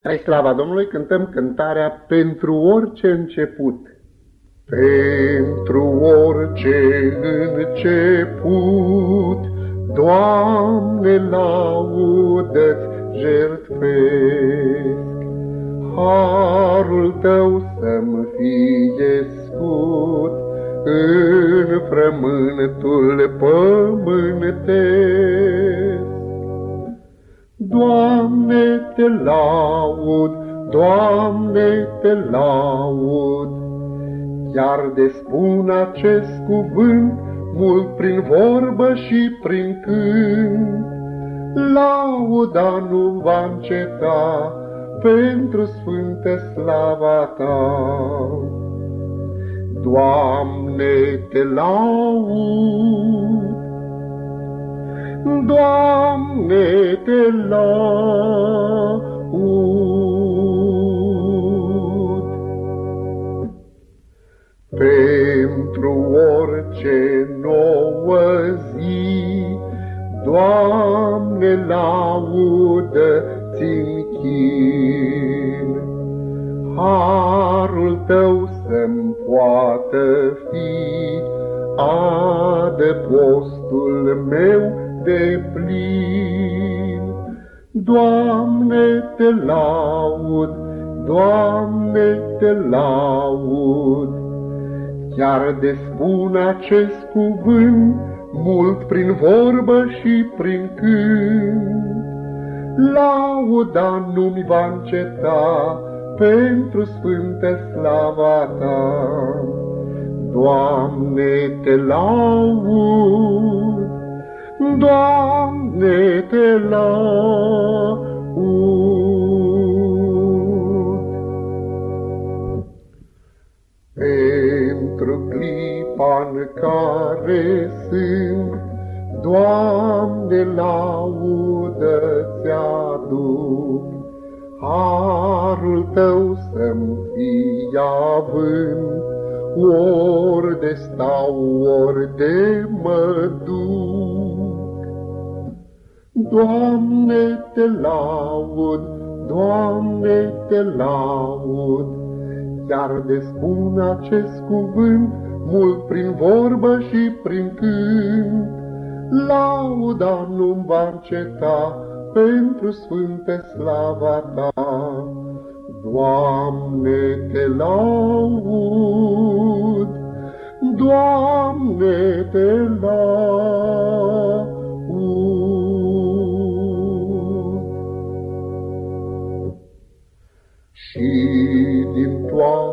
Spre slava Domnului cântăm cântarea Pentru orice început. Pentru orice început, Doamne, laudă-ți jertfesc. Harul Tău să-mi fie scut în frământul pământesc. Doamne, te laud, Doamne, te laud. Chiar de spun acest cuvânt, mult prin vorbă și prin cânt, lauda nu va înceta pentru sfântă slava ta. Doamne, te laud, Doamne, te laud. Pentru orice nouă zi, Doamne, laudă ți Harul Tău să-mi poată fi adăpostul meu de plin. Doamne, te laud, Doamne, te laud. Chiar de spun acest cuvânt, mult prin vorbă și prin cânt. Lauda nu-mi va înceta pentru sfântă slava ta. Doamne, te laud, Doamne, te laud. Pentru clipa în care sunt, Doamne, laudă ți-aduc, Harul Tău să-mi fie avânt, ori de stau, ori de mă duc. Doamne, te laud, Doamne, te laud, Chiar de spun acest cuvânt, mult prin vorbă și prin cânt, Lauda nu-mi va înceta pentru sfânte slava Ta. Doamne, te laud, Doamne, te laud.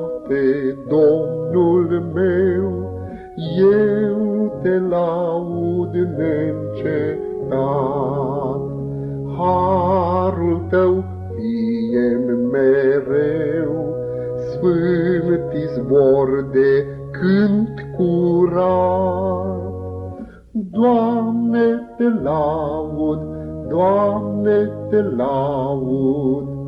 Toate, Domnul meu, eu te laud neîncetat. Harul tău fie mereu, sfânt izvor de cânt curat. Doamne, te laud, Doamne, te laud,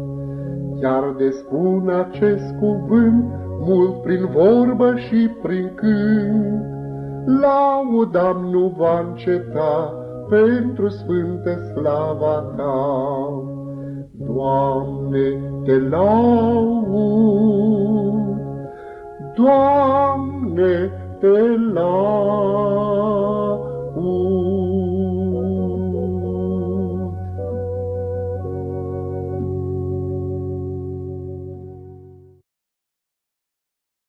Chiar de spun acest cuvânt, mult prin vorbă și prin cânt, lauda nu va înceta pentru sfântă slava ta. Doamne, te laud, Doamne, te laud.